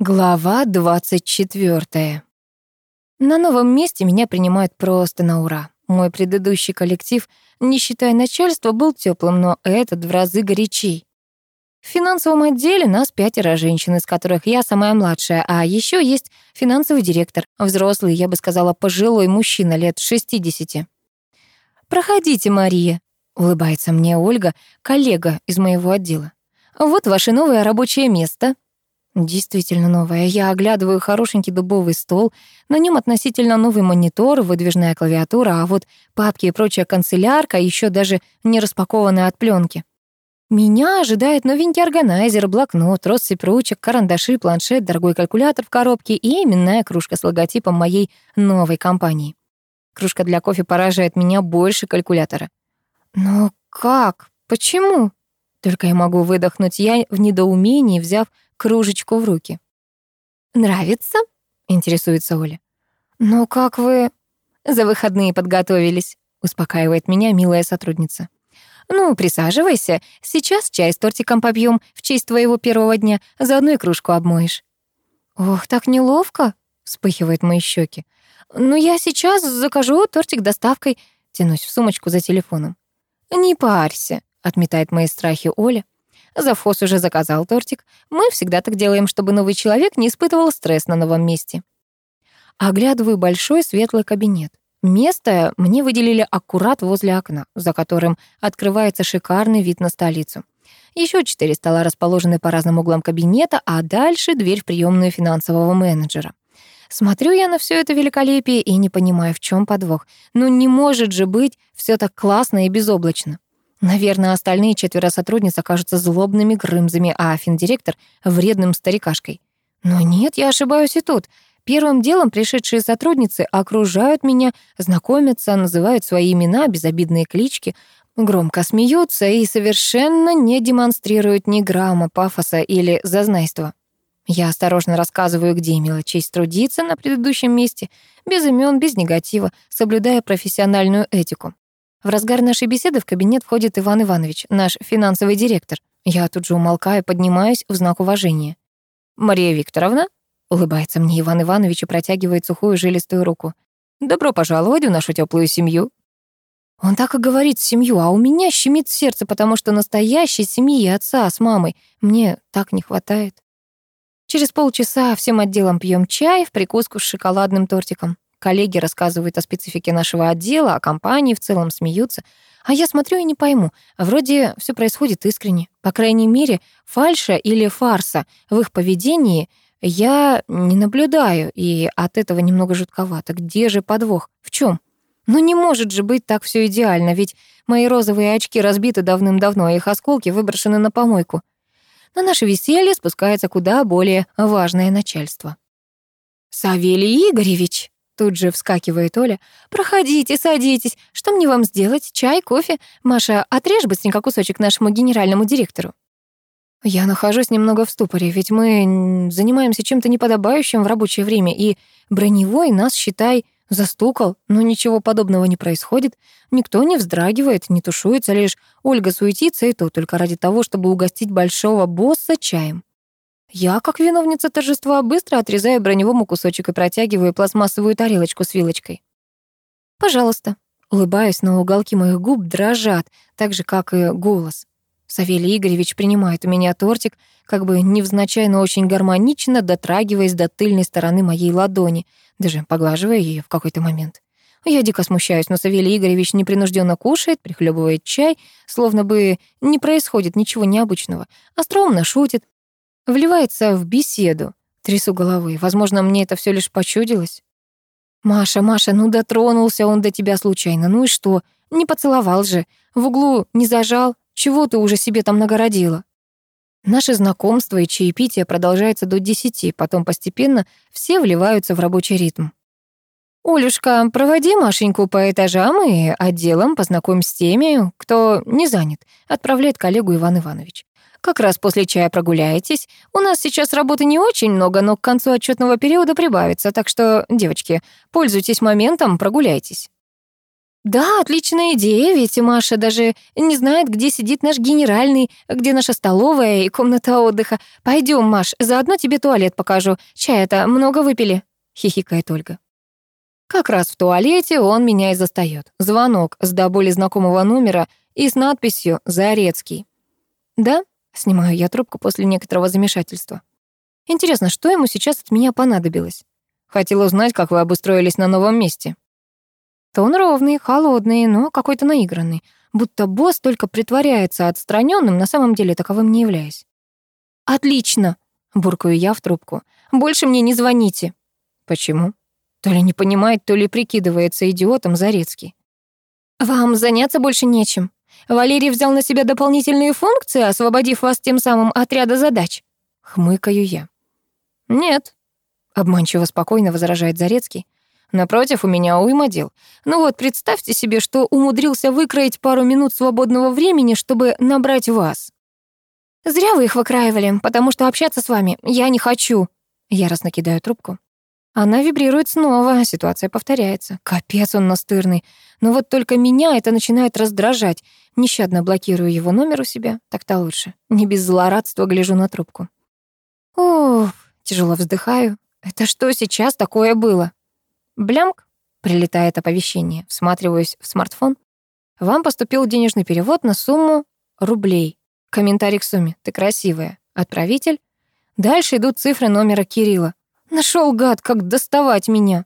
Глава 24. На новом месте меня принимают просто на ура. Мой предыдущий коллектив, не считая начальства, был теплым, но этот в разы горячей. В финансовом отделе нас пятеро женщин, из которых я самая младшая, а еще есть финансовый директор, взрослый, я бы сказала, пожилой мужчина лет 60. «Проходите, Мария», — улыбается мне Ольга, коллега из моего отдела. «Вот ваше новое рабочее место». Действительно новое. Я оглядываю хорошенький дубовый стол, на нем относительно новый монитор, выдвижная клавиатура, а вот папки и прочая канцелярка еще даже не распакованы от пленки. Меня ожидает новенький органайзер, блокнот, россыпь ручек, карандаши, планшет, дорогой калькулятор в коробке и именная кружка с логотипом моей новой компании. Кружка для кофе поражает меня больше калькулятора. Но как? Почему? Только я могу выдохнуть я в недоумении, взяв кружечку в руки. «Нравится?» — интересуется Оля. «Ну как вы...» «За выходные подготовились», — успокаивает меня милая сотрудница. «Ну, присаживайся. Сейчас чай с тортиком попьем в честь твоего первого дня. Заодно и кружку обмоешь». «Ох, так неловко», — вспыхивают мои щеки. «Ну, я сейчас закажу тортик доставкой». Тянусь в сумочку за телефоном. «Не парься», — отметает мои страхи Оля. Завхоз уже заказал тортик. Мы всегда так делаем, чтобы новый человек не испытывал стресс на новом месте. Оглядываю большой светлый кабинет. Место мне выделили аккурат возле окна, за которым открывается шикарный вид на столицу. Еще четыре стола расположены по разным углам кабинета, а дальше дверь в приемную финансового менеджера. Смотрю я на все это великолепие и не понимаю, в чем подвох. Ну не может же быть все так классно и безоблачно. Наверное, остальные четверо сотрудниц окажутся злобными грымзами, а финдиректор — вредным старикашкой. Но нет, я ошибаюсь и тут. Первым делом пришедшие сотрудницы окружают меня, знакомятся, называют свои имена, безобидные клички, громко смеются и совершенно не демонстрируют ни грамма пафоса или зазнайства. Я осторожно рассказываю, где имела честь трудиться на предыдущем месте, без имен, без негатива, соблюдая профессиональную этику. В разгар нашей беседы в кабинет входит Иван Иванович, наш финансовый директор. Я тут же умолкаю, поднимаюсь в знак уважения. «Мария Викторовна?» Улыбается мне Иван Иванович и протягивает сухую жилистую руку. «Добро пожаловать в нашу теплую семью». Он так и говорит «семью», а у меня щемит сердце, потому что настоящей семьи отца с мамой мне так не хватает. Через полчаса всем отделом пьем чай в прикуску с шоколадным тортиком. Коллеги рассказывают о специфике нашего отдела, о компании в целом смеются. А я смотрю и не пойму. Вроде все происходит искренне. По крайней мере, фальша или фарса в их поведении — я не наблюдаю, и от этого немного жутковато. Где же подвох? В чем? Ну не может же быть так все идеально, ведь мои розовые очки разбиты давным-давно, а их осколки выброшены на помойку. На наше веселье спускается куда более важное начальство. «Савелий Игоревич!» Тут же вскакивает Оля. «Проходите, садитесь. Что мне вам сделать? Чай, кофе? Маша, отрежь быстренько кусочек нашему генеральному директору». Я нахожусь немного в ступоре, ведь мы занимаемся чем-то неподобающим в рабочее время, и броневой нас, считай, застукал, но ничего подобного не происходит. Никто не вздрагивает, не тушуется, лишь Ольга суетится, и то только ради того, чтобы угостить большого босса чаем. Я, как виновница торжества, быстро отрезаю броневому кусочек и протягиваю пластмассовую тарелочку с вилочкой. «Пожалуйста». Улыбаюсь, но уголки моих губ дрожат, так же, как и голос. Савелий Игоревич принимает у меня тортик, как бы невзначай, но очень гармонично дотрагиваясь до тыльной стороны моей ладони, даже поглаживая ее в какой-то момент. Я дико смущаюсь, но Савелий Игоревич непринужденно кушает, прихлебывает чай, словно бы не происходит ничего необычного, остроумно шутит, вливается в беседу. Трясу головой. Возможно, мне это все лишь почудилось. «Маша, Маша, ну дотронулся он до тебя случайно. Ну и что? Не поцеловал же. В углу не зажал. Чего ты уже себе там нагородила? Наше знакомство и чаепитие продолжается до десяти, потом постепенно все вливаются в рабочий ритм. «Олюшка, проводи Машеньку по этажам и отделам познакомь с теми, кто не занят», отправляет коллегу Иван Иванович. «Как раз после чая прогуляетесь. У нас сейчас работы не очень много, но к концу отчетного периода прибавится, так что, девочки, пользуйтесь моментом, прогуляйтесь». Да, отличная идея, ведь Маша даже не знает, где сидит наш генеральный, где наша столовая и комната отдыха. Пойдем, Маш, заодно тебе туалет покажу. Чая-то много выпили, хихикает Ольга. Как раз в туалете он меня и застаёт. Звонок с до боли знакомого номера и с надписью «Зарецкий». «Да?» — снимаю я трубку после некоторого замешательства. Интересно, что ему сейчас от меня понадобилось? Хотел узнать, как вы обустроились на новом месте. Тон ровный, холодный, но какой-то наигранный. Будто босс только притворяется отстраненным, на самом деле таковым не являясь. «Отлично!» — буркаю я в трубку. «Больше мне не звоните». «Почему?» То ли не понимает, то ли прикидывается идиотом Зарецкий. «Вам заняться больше нечем. Валерий взял на себя дополнительные функции, освободив вас тем самым от ряда задач». Хмыкаю я. «Нет», — обманчиво спокойно возражает Зарецкий. «Напротив, у меня уйма дел. Ну вот, представьте себе, что умудрился выкроить пару минут свободного времени, чтобы набрать вас». «Зря вы их выкраивали, потому что общаться с вами я не хочу». Яростно кидаю трубку. Она вибрирует снова, ситуация повторяется. Капец он настырный. Но вот только меня это начинает раздражать. Нещадно блокирую его номер у себя, так-то лучше. Не без злорадства гляжу на трубку. Уф, тяжело вздыхаю. Это что сейчас такое было? Блямк, прилетает оповещение. Всматриваюсь в смартфон. Вам поступил денежный перевод на сумму рублей. Комментарий к сумме. Ты красивая. Отправитель. Дальше идут цифры номера Кирилла. Нашел гад, как доставать меня.